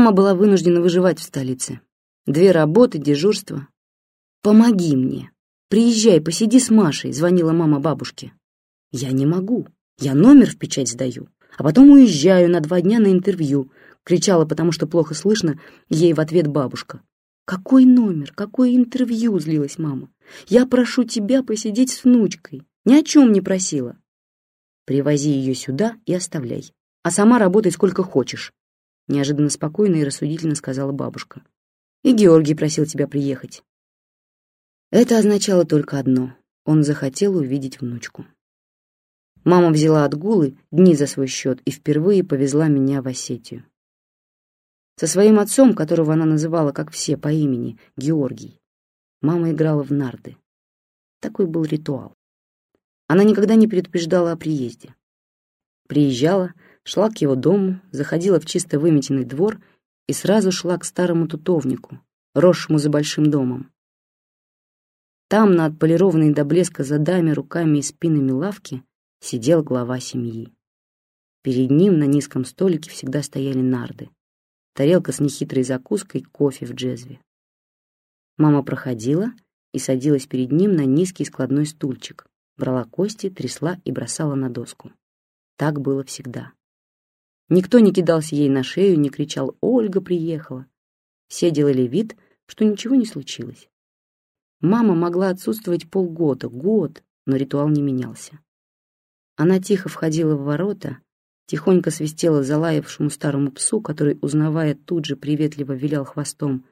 Мама была вынуждена выживать в столице. Две работы, дежурство. «Помоги мне. Приезжай, посиди с Машей», — звонила мама бабушке. «Я не могу. Я номер в печать сдаю, а потом уезжаю на два дня на интервью», — кричала, потому что плохо слышно, ей в ответ бабушка. «Какой номер? Какое интервью?» — злилась мама. «Я прошу тебя посидеть с внучкой. Ни о чем не просила». «Привози ее сюда и оставляй, а сама работай сколько хочешь», — неожиданно спокойно и рассудительно сказала бабушка. «И Георгий просил тебя приехать». Это означало только одно — он захотел увидеть внучку. Мама взяла отгулы дни за свой счет и впервые повезла меня в Осетию. Со своим отцом, которого она называла, как все, по имени, Георгий, мама играла в нарды. Такой был ритуал. Она никогда не предупреждала о приезде. Приезжала, шла к его дому, заходила в чисто выметенный двор и сразу шла к старому тутовнику, росшему за большим домом. Там, на отполированной до блеска задами, руками и спинами лавки, сидел глава семьи. Перед ним на низком столике всегда стояли нарды тарелка с нехитрой закуской, кофе в джезве. Мама проходила и садилась перед ним на низкий складной стульчик, брала кости, трясла и бросала на доску. Так было всегда. Никто не кидался ей на шею, не кричал «Ольга приехала!». Все делали вид, что ничего не случилось. Мама могла отсутствовать полгода, год, но ритуал не менялся. Она тихо входила в ворота, тихонько свистела залаявшему старому псу, который, узнавая, тут же приветливо вилял хвостом,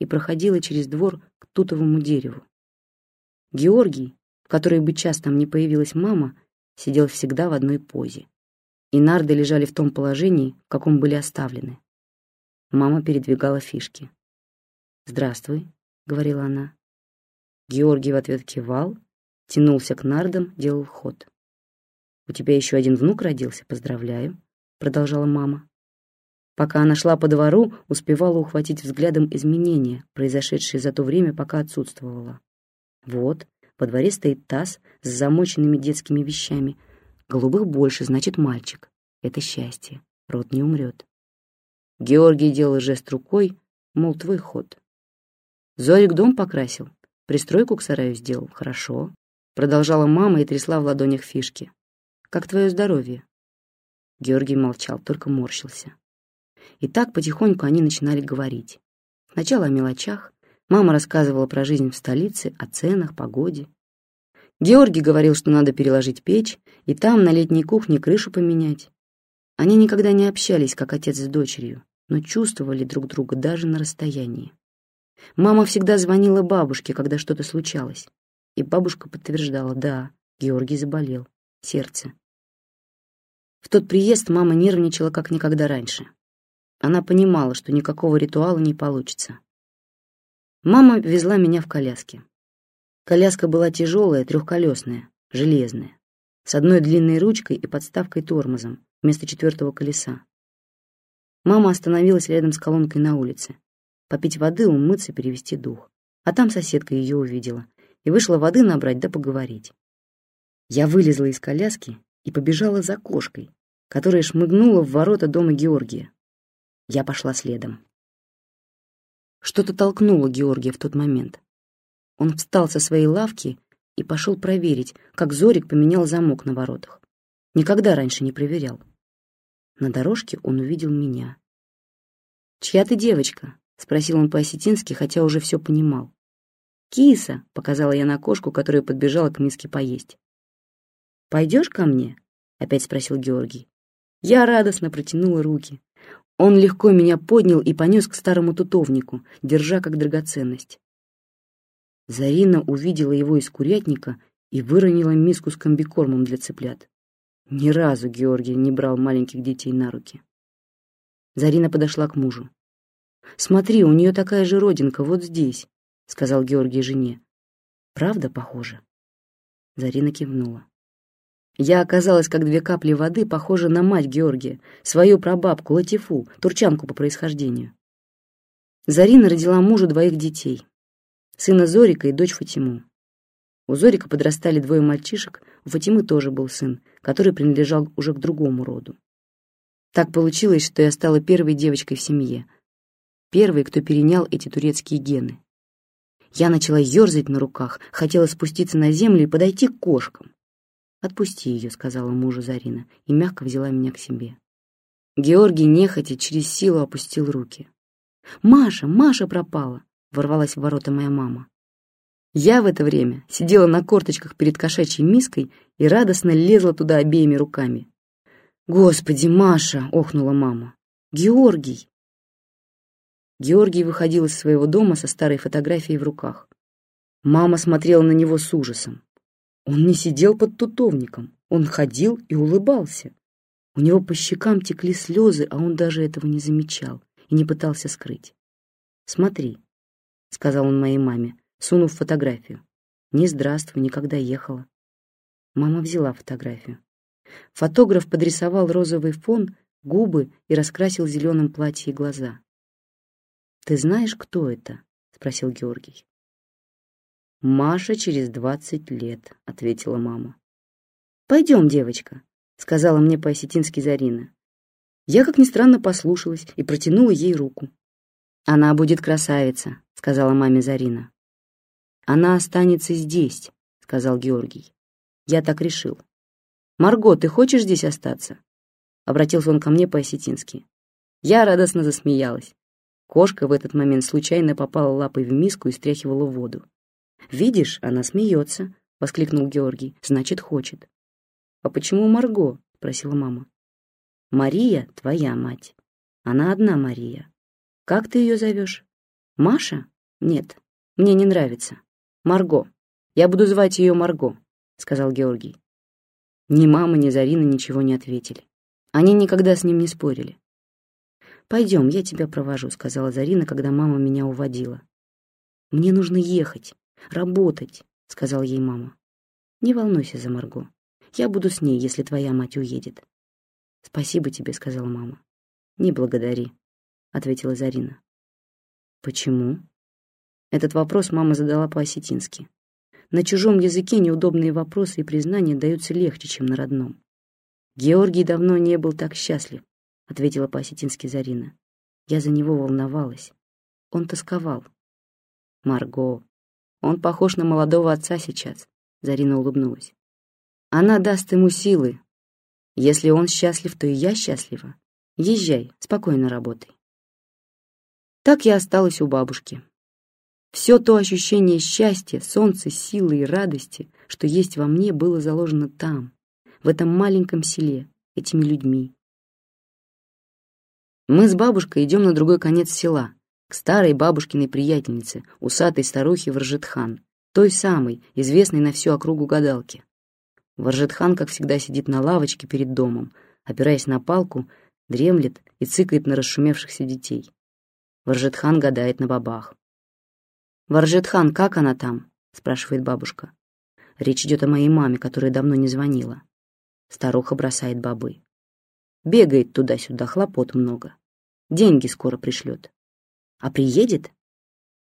и проходила через двор к тутовому дереву. Георгий, в которой бы час там не появилась мама, сидел всегда в одной позе. И нарды лежали в том положении, в каком были оставлены. Мама передвигала фишки. «Здравствуй», — говорила она. Георгий в ответ кивал, тянулся к нардам, делал ход. «У тебя еще один внук родился, поздравляю», — продолжала мама. Пока она шла по двору, успевала ухватить взглядом изменения, произошедшие за то время, пока отсутствовала. Вот, во дворе стоит таз с замоченными детскими вещами. Голубых больше, значит, мальчик. Это счастье. Род не умрет. Георгий делал жест рукой, мол, твой ход. Зорик дом покрасил, пристройку к сараю сделал. Хорошо. Продолжала мама и трясла в ладонях фишки. Как твое здоровье?» Георгий молчал, только морщился. И так потихоньку они начинали говорить. Сначала о мелочах. Мама рассказывала про жизнь в столице, о ценах, погоде. Георгий говорил, что надо переложить печь, и там, на летней кухне, крышу поменять. Они никогда не общались, как отец с дочерью, но чувствовали друг друга даже на расстоянии. Мама всегда звонила бабушке, когда что-то случалось. И бабушка подтверждала, да, Георгий заболел, сердце. В тот приезд мама нервничала как никогда раньше. Она понимала, что никакого ритуала не получится. Мама везла меня в коляске. Коляска была тяжелая, трехколесная, железная, с одной длинной ручкой и подставкой тормозом вместо четвертого колеса. Мама остановилась рядом с колонкой на улице. Попить воды, умыться, перевести дух. А там соседка ее увидела и вышла воды набрать да поговорить. Я вылезла из коляски и побежала за кошкой, которая шмыгнула в ворота дома Георгия. Я пошла следом. Что-то толкнуло Георгия в тот момент. Он встал со своей лавки и пошел проверить, как Зорик поменял замок на воротах. Никогда раньше не проверял. На дорожке он увидел меня. «Чья ты девочка?» — спросил он по-осетински, хотя уже все понимал. «Киса!» — показала я на кошку, которая подбежала к миске поесть. «Пойдешь ко мне?» — опять спросил Георгий. Я радостно протянула руки. Он легко меня поднял и понес к старому тутовнику, держа как драгоценность. Зарина увидела его из курятника и выронила миску с комбикормом для цыплят. Ни разу Георгий не брал маленьких детей на руки. Зарина подошла к мужу. «Смотри, у нее такая же родинка вот здесь», — сказал Георгий жене. «Правда похоже?» Зарина кивнула. Я оказалась, как две капли воды, похожа на мать Георгия, свою прабабку Латифу, турчанку по происхождению. Зарина родила мужу двоих детей, сына Зорика и дочь Фатиму. У Зорика подрастали двое мальчишек, у Фатимы тоже был сын, который принадлежал уже к другому роду. Так получилось, что я стала первой девочкой в семье, первой, кто перенял эти турецкие гены. Я начала ерзать на руках, хотела спуститься на землю и подойти к кошкам. «Отпусти ее», — сказала мужу Зарина, и мягко взяла меня к себе. Георгий нехотя через силу опустил руки. «Маша, Маша пропала!» — ворвалась в ворота моя мама. Я в это время сидела на корточках перед кошачьей миской и радостно лезла туда обеими руками. «Господи, Маша!» — охнула мама. «Георгий!» Георгий выходил из своего дома со старой фотографией в руках. Мама смотрела на него с ужасом. Он не сидел под тутовником, он ходил и улыбался. У него по щекам текли слезы, а он даже этого не замечал и не пытался скрыть. «Смотри», — сказал он моей маме, сунув фотографию. «Не здравствуй, никогда ехала». Мама взяла фотографию. Фотограф подрисовал розовый фон, губы и раскрасил зеленым платье и глаза. «Ты знаешь, кто это?» — спросил Георгий. «Маша через двадцать лет», — ответила мама. «Пойдем, девочка», — сказала мне по-осетински Зарина. Я, как ни странно, послушалась и протянула ей руку. «Она будет красавица», — сказала маме Зарина. «Она останется здесь», — сказал Георгий. «Я так решил». «Марго, ты хочешь здесь остаться?» Обратился он ко мне по-осетински. Я радостно засмеялась. Кошка в этот момент случайно попала лапой в миску и стряхивала воду. «Видишь, она смеется», — воскликнул Георгий. «Значит, хочет». «А почему Марго?» — спросила мама. «Мария — твоя мать. Она одна Мария. Как ты ее зовешь? Маша? Нет, мне не нравится. Марго. Я буду звать ее Марго», — сказал Георгий. Ни мама, ни Зарина ничего не ответили. Они никогда с ним не спорили. «Пойдем, я тебя провожу», — сказала Зарина, когда мама меня уводила. «Мне нужно ехать. «Работать», — сказал ей мама. «Не волнуйся за Марго. Я буду с ней, если твоя мать уедет». «Спасибо тебе», — сказала мама. «Не благодари», — ответила Зарина. «Почему?» Этот вопрос мама задала по-осетински. На чужом языке неудобные вопросы и признания даются легче, чем на родном. «Георгий давно не был так счастлив», — ответила по-осетински Зарина. «Я за него волновалась. Он тосковал». «Марго», он похож на молодого отца сейчас, Зарина улыбнулась. Она даст ему силы. Если он счастлив, то и я счастлива. Езжай, спокойно работай. Так я осталась у бабушки. Все то ощущение счастья, солнца, силы и радости, что есть во мне, было заложено там, в этом маленьком селе, этими людьми. Мы с бабушкой идем на другой конец села, к старой бабушкиной приятельнице, усатой старухе Варжетхан, той самой, известной на всю округу гадалки. Варжетхан, как всегда, сидит на лавочке перед домом, опираясь на палку, дремлет и цыкает на расшумевшихся детей. Варжетхан гадает на бабах. «Варжетхан, как она там?» — спрашивает бабушка. Речь идет о моей маме, которая давно не звонила. Старуха бросает бобы. Бегает туда-сюда, хлопот много. Деньги скоро пришлет. А приедет?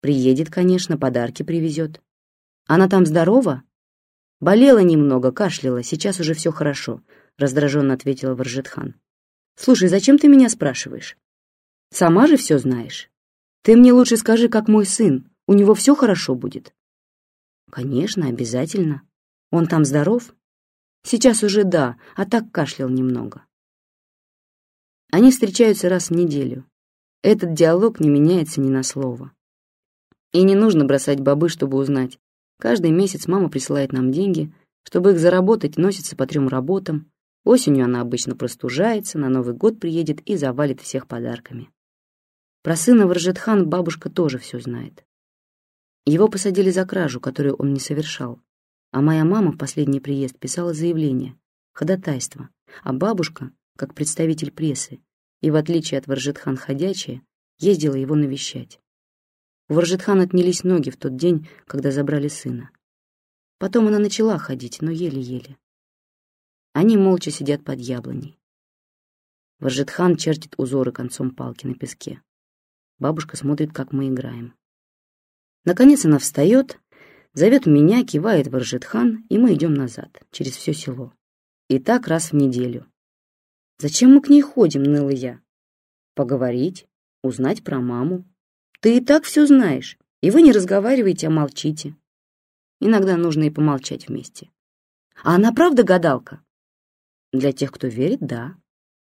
Приедет, конечно, подарки привезет. Она там здорова? Болела немного, кашляла, сейчас уже все хорошо, раздраженно ответила Варжетхан. Слушай, зачем ты меня спрашиваешь? Сама же все знаешь. Ты мне лучше скажи, как мой сын, у него все хорошо будет. Конечно, обязательно. Он там здоров? Сейчас уже да, а так кашлял немного. Они встречаются раз в неделю. Этот диалог не меняется ни на слово. И не нужно бросать бобы, чтобы узнать. Каждый месяц мама присылает нам деньги, чтобы их заработать, носится по трем работам. Осенью она обычно простужается, на Новый год приедет и завалит всех подарками. Про сына Варжетхан бабушка тоже все знает. Его посадили за кражу, которую он не совершал. А моя мама в последний приезд писала заявление, ходатайство, а бабушка, как представитель прессы, и, в отличие от Варжетхан ходячая, ездила его навещать. У Варжетхан отнялись ноги в тот день, когда забрали сына. Потом она начала ходить, но еле-еле. Они молча сидят под яблоней. Варжетхан чертит узоры концом палки на песке. Бабушка смотрит, как мы играем. Наконец она встает, зовет меня, кивает Варжетхан, и мы идем назад, через все село. И так раз в неделю. «Зачем мы к ней ходим?» — ныла я. «Поговорить, узнать про маму», Ты и так все знаешь, и вы не разговариваете, а молчите. Иногда нужно и помолчать вместе. А она правда гадалка? Для тех, кто верит, да.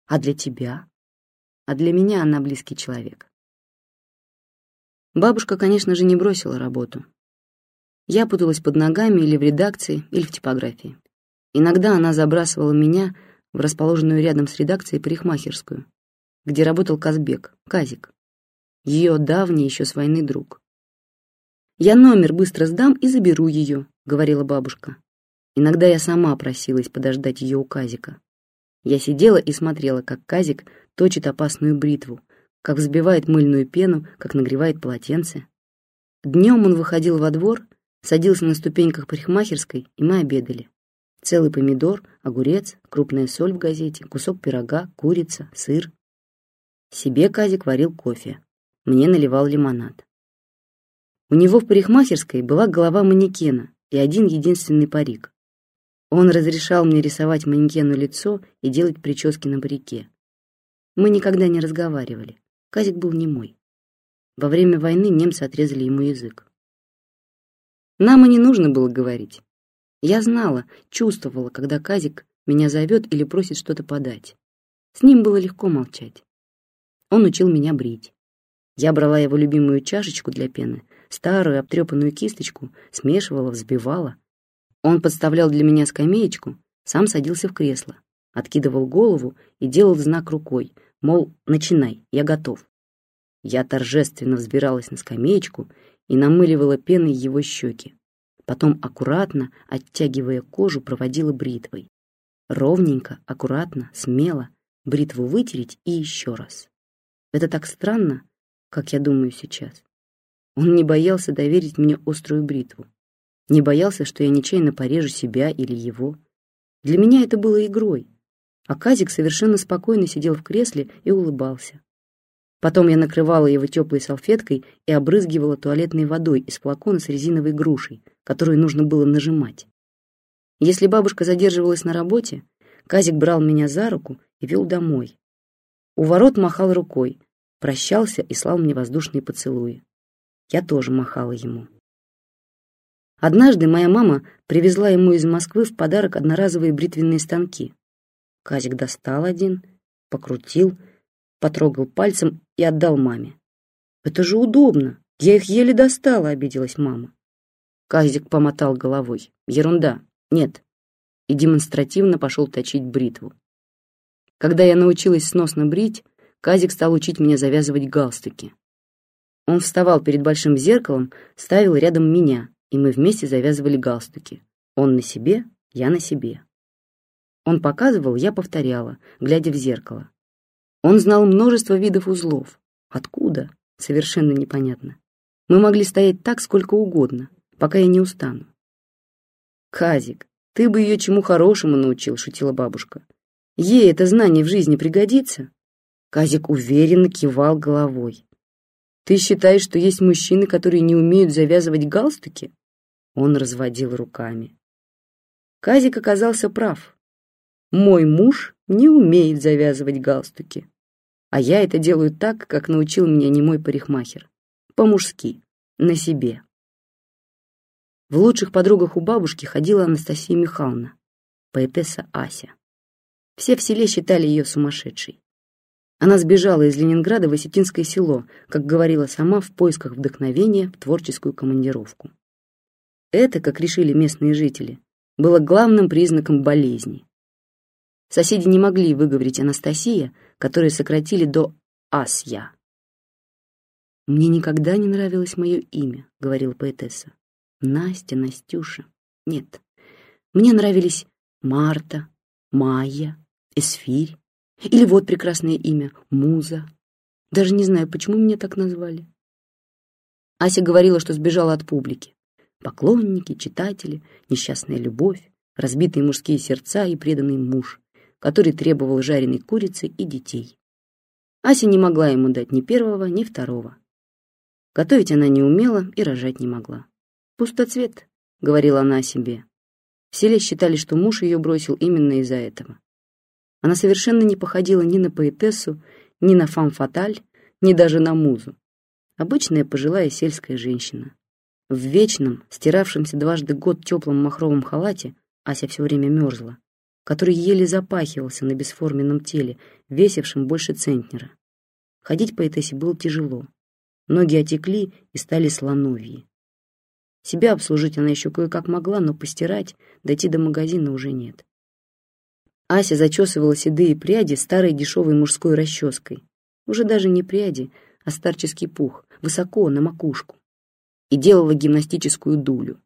А для тебя? А для меня она близкий человек. Бабушка, конечно же, не бросила работу. Я путалась под ногами или в редакции, или в типографии. Иногда она забрасывала меня в расположенную рядом с редакцией парикмахерскую, где работал Казбек, Казик, ее давний еще с войны друг. «Я номер быстро сдам и заберу ее», — говорила бабушка. Иногда я сама просилась подождать ее у Казика. Я сидела и смотрела, как Казик точит опасную бритву, как взбивает мыльную пену, как нагревает полотенце. Днем он выходил во двор, садился на ступеньках парикмахерской, и мы обедали. Целый помидор, огурец, крупная соль в газете, кусок пирога, курица, сыр. Себе Казик варил кофе. Мне наливал лимонад. У него в парикмахерской была голова манекена и один единственный парик. Он разрешал мне рисовать манекену лицо и делать прически на парике. Мы никогда не разговаривали. Казик был немой. Во время войны немцы отрезали ему язык. Нам и не нужно было говорить. Я знала, чувствовала, когда Казик меня зовет или просит что-то подать. С ним было легко молчать. Он учил меня брить. Я брала его любимую чашечку для пены, старую обтрепанную кисточку, смешивала, взбивала. Он подставлял для меня скамеечку, сам садился в кресло, откидывал голову и делал знак рукой, мол, начинай, я готов. Я торжественно взбиралась на скамеечку и намыливала пеной его щеки потом аккуратно, оттягивая кожу, проводила бритвой. Ровненько, аккуратно, смело бритву вытереть и еще раз. Это так странно, как я думаю сейчас. Он не боялся доверить мне острую бритву. Не боялся, что я нечаянно порежу себя или его. Для меня это было игрой. А Казик совершенно спокойно сидел в кресле и улыбался. Потом я накрывала его теплой салфеткой и обрызгивала туалетной водой из флакона с резиновой грушей, которую нужно было нажимать. Если бабушка задерживалась на работе, Казик брал меня за руку и вел домой. У ворот махал рукой, прощался и слал мне воздушные поцелуи. Я тоже махала ему. Однажды моя мама привезла ему из Москвы в подарок одноразовые бритвенные станки. Казик достал один, покрутил, потрогал пальцем и отдал маме. «Это же удобно! Я их еле достала!» — обиделась мама. Казик помотал головой. «Ерунда! Нет!» И демонстративно пошел точить бритву. Когда я научилась сносно брить, Казик стал учить меня завязывать галстуки. Он вставал перед большим зеркалом, ставил рядом меня, и мы вместе завязывали галстуки. Он на себе, я на себе. Он показывал, я повторяла, глядя в зеркало. Он знал множество видов узлов. Откуда? Совершенно непонятно. Мы могли стоять так сколько угодно, пока я не устану. «Казик, ты бы ее чему хорошему научил», — шутила бабушка. «Ей это знание в жизни пригодится?» Казик уверенно кивал головой. «Ты считаешь, что есть мужчины, которые не умеют завязывать галстуки?» Он разводил руками. Казик оказался прав. «Мой муж не умеет завязывать галстуки. А я это делаю так, как научил меня не мой парикмахер. По-мужски, на себе. В лучших подругах у бабушки ходила Анастасия Михайловна, поэтесса Ася. Все в селе считали ее сумасшедшей. Она сбежала из Ленинграда в Осетинское село, как говорила сама, в поисках вдохновения в творческую командировку. Это, как решили местные жители, было главным признаком болезни. Соседи не могли выговорить Анастасия, которое сократили до Асья. «Мне никогда не нравилось мое имя», — говорила поэтесса. «Настя, Настюша. Нет. Мне нравились Марта, Майя, Эсфирь. Или вот прекрасное имя — Муза. Даже не знаю, почему меня так назвали». Ася говорила, что сбежала от публики. Поклонники, читатели, несчастная любовь, разбитые мужские сердца и преданный муж который требовал жареной курицы и детей. Ася не могла ему дать ни первого, ни второго. Готовить она не умела и рожать не могла. «Пустоцвет», — говорила она о себе. В селе считали, что муж ее бросил именно из-за этого. Она совершенно не походила ни на поэтессу, ни на фам-фаталь, ни даже на музу. Обычная пожилая сельская женщина. В вечном, стиравшемся дважды год теплом махровом халате Ася все время мерзла, который еле запахивался на бесформенном теле, весившем больше центнера. Ходить по Этесе было тяжело. Ноги отекли и стали слоновьи. Себя обслужить она еще кое-как могла, но постирать, дойти до магазина уже нет. Ася зачесывала седые пряди старой дешевой мужской расческой. Уже даже не пряди, а старческий пух, высоко, на макушку. И делала гимнастическую дулю.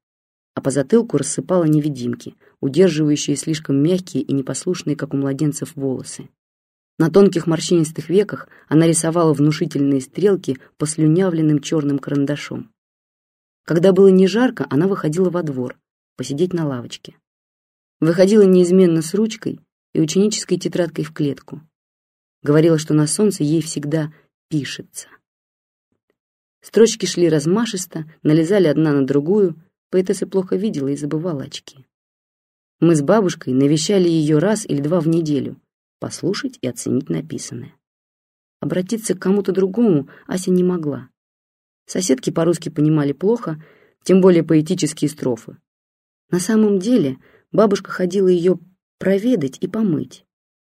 А по затылку рассыпала невидимки, удерживающие слишком мягкие и непослушные, как у младенцев, волосы. На тонких морщинистых веках она рисовала внушительные стрелки послюнявленным черным карандашом. Когда было не жарко, она выходила во двор, посидеть на лавочке. Выходила неизменно с ручкой и ученической тетрадкой в клетку. Говорила, что на солнце ей всегда пишется. Строчки шли размашисто, налезали одна на другую, поэтесса плохо видела и забывала очки. Мы с бабушкой навещали ее раз или два в неделю, послушать и оценить написанное. Обратиться к кому-то другому Ася не могла. Соседки по-русски понимали плохо, тем более поэтические строфы. На самом деле бабушка ходила ее проведать и помыть,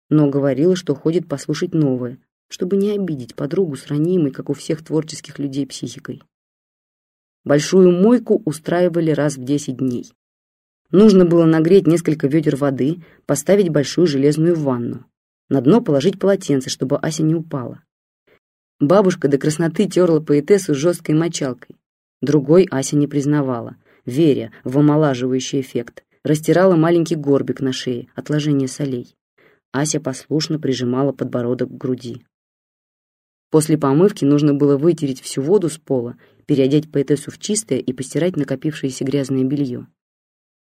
но говорила, что ходит послушать новое, чтобы не обидеть подругу с ранимой, как у всех творческих людей, психикой. Большую мойку устраивали раз в десять дней. Нужно было нагреть несколько ведер воды, поставить большую железную ванну. На дно положить полотенце, чтобы Ася не упала. Бабушка до красноты терла поэтессу жесткой мочалкой. Другой Ася не признавала, веря в омолаживающий эффект. Растирала маленький горбик на шее, отложение солей. Ася послушно прижимала подбородок к груди. После помывки нужно было вытереть всю воду с пола, переодеть поэтессу в чистое и постирать накопившееся грязное белье.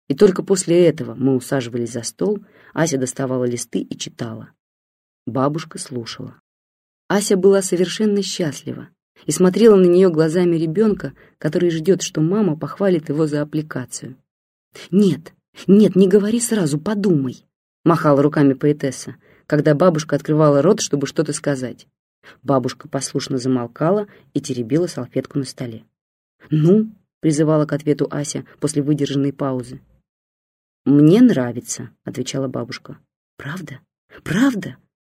И только после этого мы усаживались за стол, Ася доставала листы и читала. Бабушка слушала. Ася была совершенно счастлива и смотрела на нее глазами ребенка, который ждет, что мама похвалит его за аппликацию. «Нет, нет, не говори сразу, подумай», — махала руками поэтесса, когда бабушка открывала рот, чтобы что-то сказать. Бабушка послушно замолкала и теребила салфетку на столе. «Ну?» — призывала к ответу Ася после выдержанной паузы. «Мне нравится», — отвечала бабушка. «Правда? Правда?»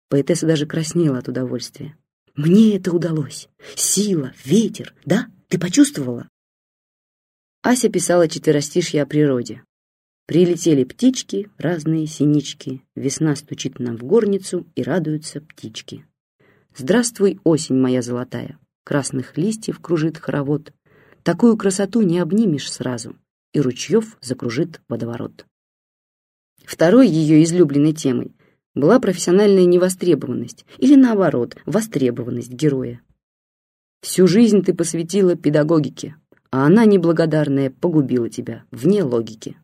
Поэтесса даже краснела от удовольствия. «Мне это удалось. Сила, ветер, да? Ты почувствовала?» Ася писала четверостишье о природе. Прилетели птички, разные синички, Весна стучит нам в горницу, и радуются птички. Здравствуй, осень моя золотая, Красных листьев кружит хоровод, Такую красоту не обнимешь сразу, И ручьев закружит водоворот. Второй ее излюбленной темой была профессиональная невостребованность или, наоборот, востребованность героя. Всю жизнь ты посвятила педагогике, а она, неблагодарная, погубила тебя, вне логики.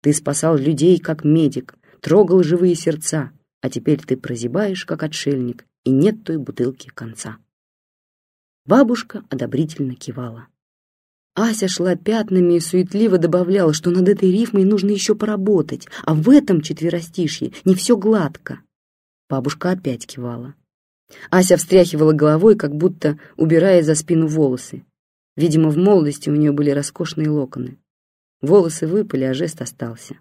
Ты спасал людей, как медик, трогал живые сердца, а теперь ты прозябаешь, как отшельник, и нет той бутылки конца. Бабушка одобрительно кивала. Ася шла пятнами и суетливо добавляла, что над этой рифмой нужно еще поработать, а в этом четверостишье не все гладко. Бабушка опять кивала. Ася встряхивала головой, как будто убирая за спину волосы. Видимо, в молодости у нее были роскошные локоны. Волосы выпали, а жест остался.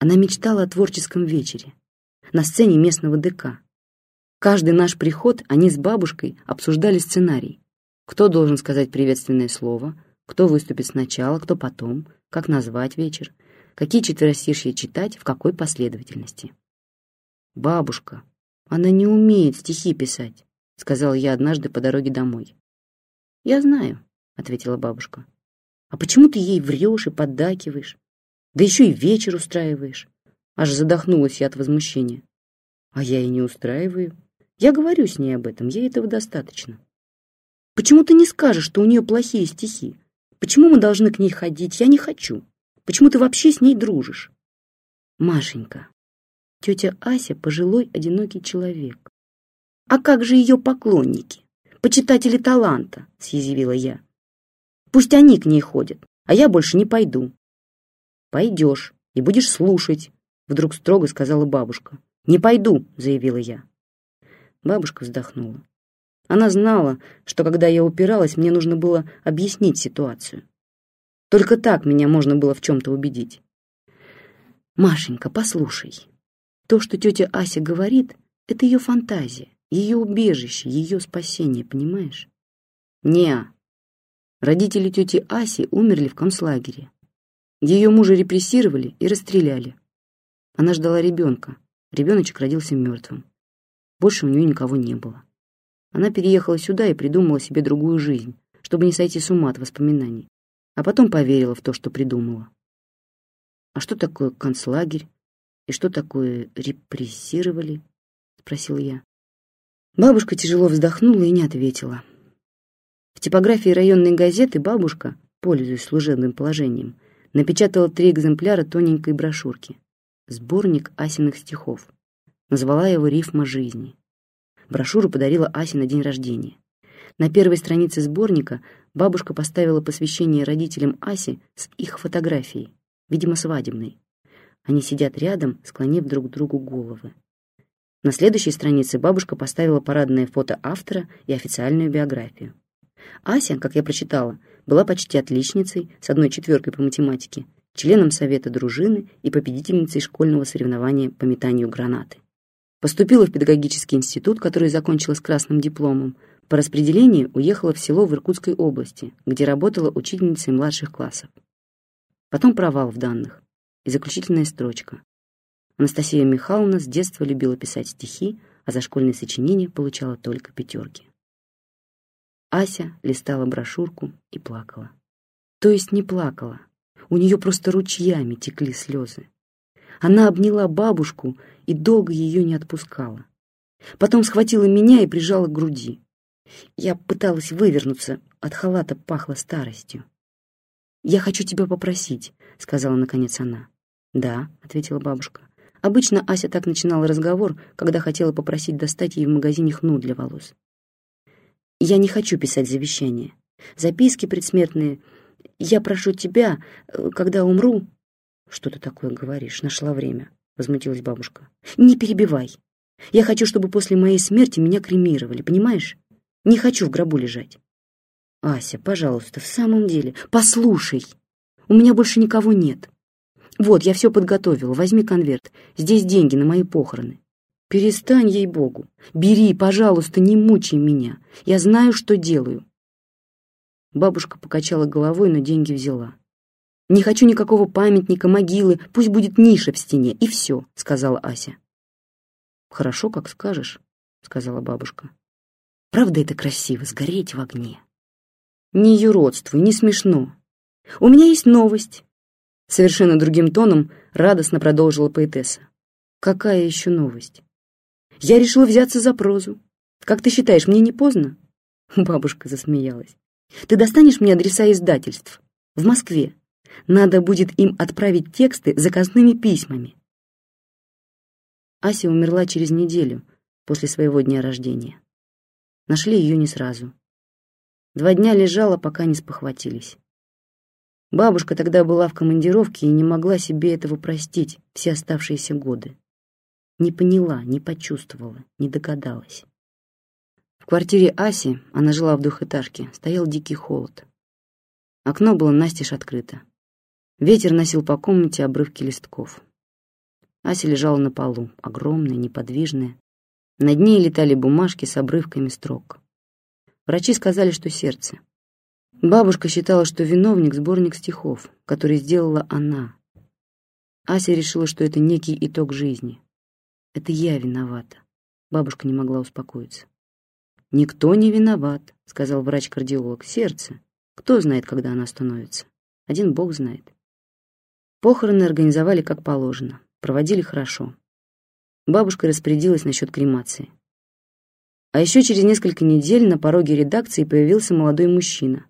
Она мечтала о творческом вечере, на сцене местного ДК. Каждый наш приход они с бабушкой обсуждали сценарий. Кто должен сказать приветственное слово, кто выступит сначала, кто потом, как назвать вечер, какие четверостишья читать, в какой последовательности. «Бабушка, она не умеет стихи писать», — сказал я однажды по дороге домой. «Я знаю», — ответила бабушка. «А почему ты ей врешь и поддакиваешь? Да еще и вечер устраиваешь». Аж задохнулась я от возмущения. «А я и не устраиваю. Я говорю с ней об этом, ей этого достаточно». Почему ты не скажешь, что у нее плохие стихи? Почему мы должны к ней ходить? Я не хочу. Почему ты вообще с ней дружишь? Машенька, тетя Ася пожилой одинокий человек. А как же ее поклонники, почитатели таланта, съязвила я. Пусть они к ней ходят, а я больше не пойду. Пойдешь и будешь слушать, вдруг строго сказала бабушка. Не пойду, заявила я. Бабушка вздохнула. Она знала, что когда я упиралась, мне нужно было объяснить ситуацию. Только так меня можно было в чем-то убедить. «Машенька, послушай. То, что тетя Ася говорит, это ее фантазия, ее убежище, ее спасение, понимаешь?» «Не, Родители тети Аси умерли в концлагере. Ее мужа репрессировали и расстреляли. Она ждала ребенка. Ребеночек родился мертвым. Больше у нее никого не было. Она переехала сюда и придумала себе другую жизнь, чтобы не сойти с ума от воспоминаний. А потом поверила в то, что придумала. А что такое концлагерь? И что такое репрессировали? Спросил я. Бабушка тяжело вздохнула и не ответила. В типографии районной газеты бабушка, пользуясь служебным положением, напечатала три экземпляра тоненькой брошюрки. Сборник Асиных стихов. Назвала его «Рифма жизни». Брошюру подарила Асе на день рождения. На первой странице сборника бабушка поставила посвящение родителям Аси с их фотографией, видимо, свадебной. Они сидят рядом, склонив друг к другу головы. На следующей странице бабушка поставила парадное фото автора и официальную биографию. Ася, как я прочитала, была почти отличницей с одной четверкой по математике, членом совета дружины и победительницей школьного соревнования по метанию гранаты. Поступила в педагогический институт, который закончила с красным дипломом. По распределению уехала в село в Иркутской области, где работала учительницей младших классов. Потом провал в данных и заключительная строчка. Анастасия Михайловна с детства любила писать стихи, а за школьные сочинения получала только пятерки. Ася листала брошюрку и плакала. То есть не плакала, у нее просто ручьями текли слезы. Она обняла бабушку и долго ее не отпускала. Потом схватила меня и прижала к груди. Я пыталась вывернуться, от халата пахло старостью. «Я хочу тебя попросить», — сказала наконец она. «Да», — ответила бабушка. Обычно Ася так начинала разговор, когда хотела попросить достать ей в магазине хну для волос. Я не хочу писать завещание. Записки предсмертные. Я прошу тебя, э, когда умру... Что ты такое говоришь? Нашла время, возмутилась бабушка. Не перебивай. Я хочу, чтобы после моей смерти меня кремировали, понимаешь? Не хочу в гробу лежать. Ася, пожалуйста, в самом деле, послушай. У меня больше никого нет. Вот, я все подготовила. Возьми конверт. Здесь деньги на мои похороны. Перестань, ей-богу. Бери, пожалуйста, не мучай меня. Я знаю, что делаю. Бабушка покачала головой, но деньги взяла. «Не хочу никакого памятника, могилы, пусть будет ниша в стене, и все», — сказала Ася. «Хорошо, как скажешь», — сказала бабушка. «Правда это красиво, сгореть в огне?» «Не юродствуй, не смешно. У меня есть новость», — совершенно другим тоном радостно продолжила поэтесса. «Какая еще новость?» Я решила взяться за прозу. Как ты считаешь, мне не поздно?» Бабушка засмеялась. «Ты достанешь мне адреса издательств? В Москве. Надо будет им отправить тексты заказными письмами». Ася умерла через неделю после своего дня рождения. Нашли ее не сразу. Два дня лежала, пока не спохватились. Бабушка тогда была в командировке и не могла себе этого простить все оставшиеся годы. Не поняла, не почувствовала, не догадалась. В квартире Аси, она жила в двухэтажке, стоял дикий холод. Окно было настежь открыто. Ветер носил по комнате обрывки листков. Ася лежала на полу, огромная, неподвижная. Над ней летали бумажки с обрывками строк. Врачи сказали, что сердце. Бабушка считала, что виновник — сборник стихов, который сделала она. Ася решила, что это некий итог жизни. Это я виновата. Бабушка не могла успокоиться. «Никто не виноват», — сказал врач-кардиолог. «Сердце. Кто знает, когда оно становится? Один Бог знает». Похороны организовали как положено. Проводили хорошо. Бабушка распорядилась насчет кремации. А еще через несколько недель на пороге редакции появился молодой мужчина.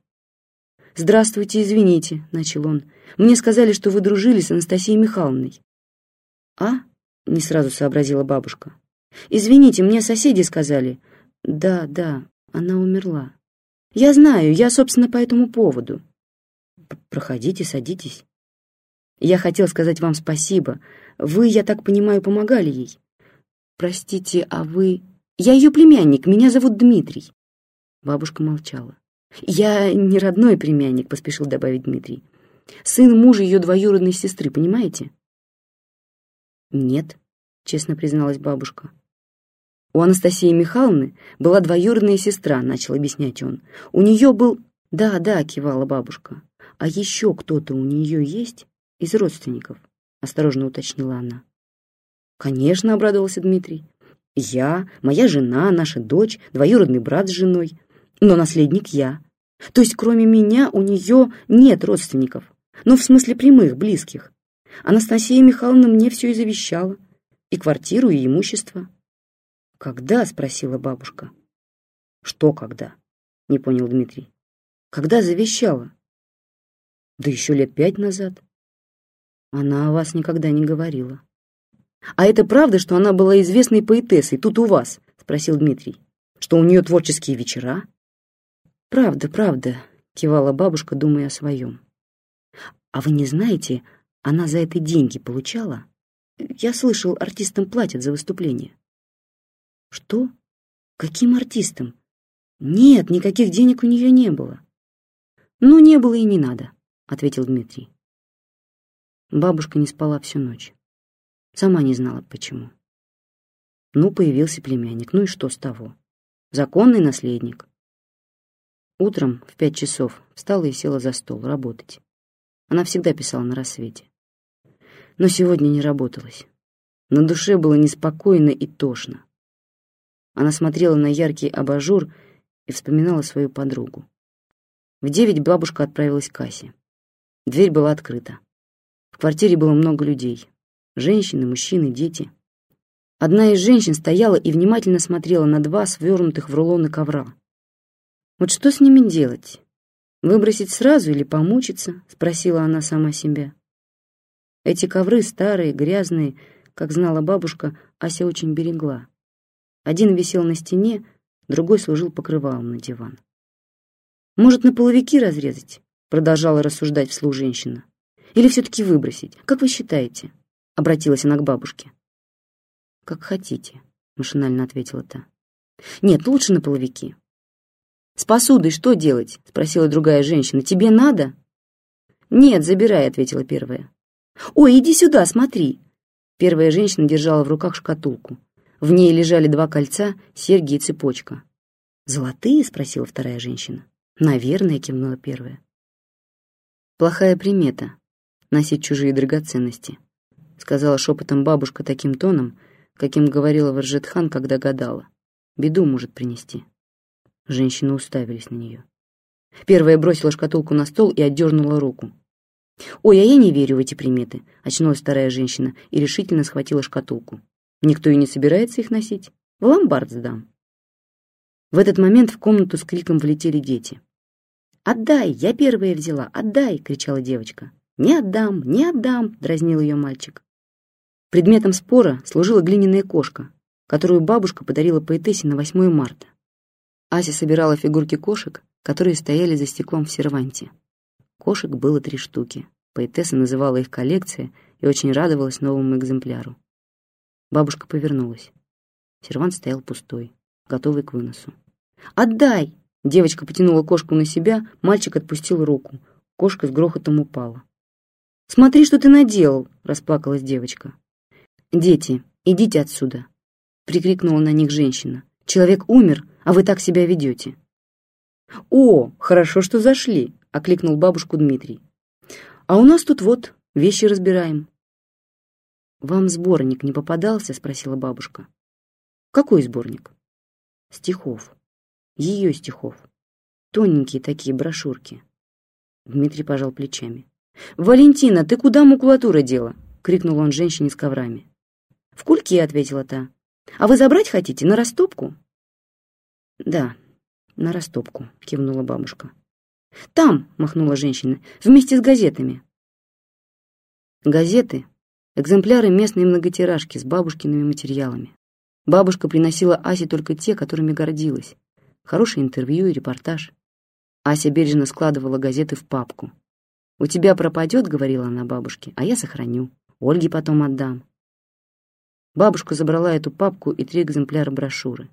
«Здравствуйте, извините», — начал он. «Мне сказали, что вы дружили с Анастасией Михайловной». «А?» — не сразу сообразила бабушка. «Извините, мне соседи сказали». «Да, да, она умерла». «Я знаю, я, собственно, по этому поводу». «Проходите, садитесь». «Я хотел сказать вам спасибо. Вы, я так понимаю, помогали ей». «Простите, а вы...» «Я ее племянник, меня зовут Дмитрий. Бабушка молчала. «Я не родной племянник», — поспешил добавить Дмитрий. «Сын мужа ее двоюродной сестры, понимаете?» «Нет», — честно призналась бабушка. «У Анастасии Михайловны была двоюродная сестра», — начал объяснять он. «У нее был...» «Да, да», — кивала бабушка. «А еще кто-то у нее есть из родственников?» — осторожно уточнила она. «Конечно», — обрадовался Дмитрий. «Я, моя жена, наша дочь, двоюродный брат с женой. Но наследник я. То есть кроме меня у нее нет родственников. Ну, в смысле прямых, близких. Анастасия Михайловна мне все и завещала. И квартиру, и имущество». «Когда?» — спросила бабушка. «Что когда?» — не понял Дмитрий. «Когда завещала?» «Да еще лет пять назад». «Она о вас никогда не говорила». «А это правда, что она была известной поэтессой тут у вас?» — спросил Дмитрий. «Что у нее творческие вечера?» «Правда, правда», — кивала бабушка, думая о своем. «А вы не знаете, она за это деньги получала? Я слышал, артистам платят за выступление». «Что? Каким артистам?» «Нет, никаких денег у нее не было». «Ну, не было и не надо», — ответил Дмитрий. Бабушка не спала всю ночь. Сама не знала, почему. Ну, появился племянник, ну и что с того? Законный наследник. Утром в пять часов встала и села за стол работать. Она всегда писала на рассвете. Но сегодня не работалась. На душе было неспокойно и тошно. Она смотрела на яркий абажур и вспоминала свою подругу. В девять бабушка отправилась к кассе. Дверь была открыта. В квартире было много людей. Женщины, мужчины, дети. Одна из женщин стояла и внимательно смотрела на два свернутых в рулоны ковра. «Вот что с ними делать? Выбросить сразу или помучиться?» — спросила она сама себя. Эти ковры старые, грязные, как знала бабушка, Ася очень берегла. Один висел на стене, другой служил покрывалом на диван. «Может, на половики разрезать?» — продолжала рассуждать вслух женщина. «Или все-таки выбросить? Как вы считаете?» — обратилась она к бабушке. «Как хотите», — машинально ответила та. «Нет, лучше на половики». «С посудой что делать?» — спросила другая женщина. «Тебе надо?» «Нет, забирай», — ответила первая. «Ой, иди сюда, смотри!» Первая женщина держала в руках шкатулку. В ней лежали два кольца, серьги и цепочка. «Золотые?» — спросила вторая женщина. «Наверное», — кивнула первая. Плохая примета — носить чужие драгоценности. — сказала шепотом бабушка таким тоном, каким говорила Варжетхан, когда гадала. «Беду может принести». Женщины уставились на нее. Первая бросила шкатулку на стол и отдернула руку. «Ой, а я не верю в эти приметы», — очнулась вторая женщина и решительно схватила шкатулку. «Никто и не собирается их носить. В ломбард сдам». В этот момент в комнату с криком влетели дети. «Отдай! Я первая взяла! Отдай!» — кричала девочка. «Не отдам! Не отдам!» — дразнил ее мальчик. Предметом спора служила глиняная кошка, которую бабушка подарила поэтессе на 8 марта. Ася собирала фигурки кошек, которые стояли за стеклом в серванте. Кошек было три штуки. Поэтесса называла их коллекция и очень радовалась новому экземпляру. Бабушка повернулась. Сервант стоял пустой, готовый к выносу. «Отдай!» Девочка потянула кошку на себя, мальчик отпустил руку. Кошка с грохотом упала. «Смотри, что ты наделал!» — расплакалась девочка. «Дети, идите отсюда!» — прикрикнула на них женщина. «Человек умер, а вы так себя ведете!» «О, хорошо, что зашли!» — окликнул бабушку Дмитрий. «А у нас тут вот, вещи разбираем». «Вам сборник не попадался?» — спросила бабушка. «Какой сборник?» «Стихов. Ее стихов. Тоненькие такие брошюрки». Дмитрий пожал плечами. «Валентина, ты куда макулатура дела?» — крикнул он женщине с коврами. «В кульке», — ответила та. «А вы забрать хотите? На растопку?» «Да, на растопку», — кивнула бабушка. «Там», — махнула женщина, — «вместе с газетами». Газеты — экземпляры местной многотиражки с бабушкиными материалами. Бабушка приносила Асе только те, которыми гордилась. Хорошее интервью и репортаж. Ася бережно складывала газеты в папку. «У тебя пропадет», — говорила она бабушке, — «а я сохраню. Ольге потом отдам». Бабушка забрала эту папку и три экземпляра брошюры.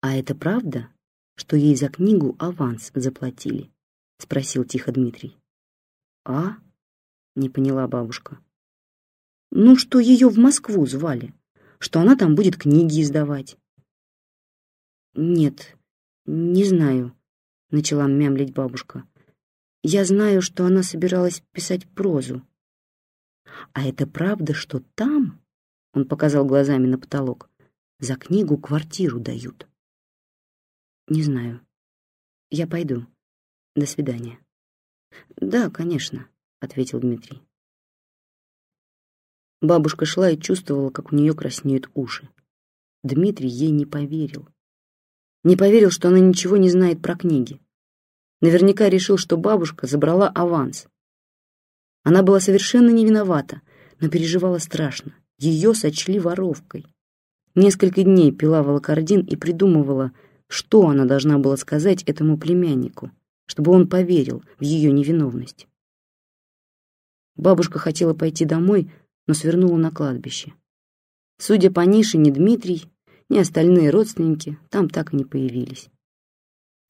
«А это правда, что ей за книгу аванс заплатили?» — спросил тихо Дмитрий. «А?» — не поняла бабушка. «Ну, что ее в Москву звали, что она там будет книги издавать». «Нет, не знаю», — начала мямлить бабушка. «Я знаю, что она собиралась писать прозу». «А это правда, что там?» — он показал глазами на потолок. «За книгу квартиру дают». «Не знаю. Я пойду. До свидания». «Да, конечно», — ответил Дмитрий. Бабушка шла и чувствовала, как у нее краснеют уши. Дмитрий ей не поверил. Не поверил, что она ничего не знает про книги. Наверняка решил, что бабушка забрала аванс. Она была совершенно не виновата, но переживала страшно. Ее сочли воровкой. Несколько дней пила волокордин и придумывала, что она должна была сказать этому племяннику, чтобы он поверил в ее невиновность. Бабушка хотела пойти домой, но свернула на кладбище. Судя по нише, ни Дмитрий, ни остальные родственники там так и не появились.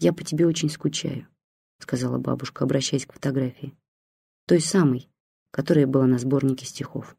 «Я по тебе очень скучаю», — сказала бабушка, обращаясь к фотографии. Той самой, которая была на сборнике стихов.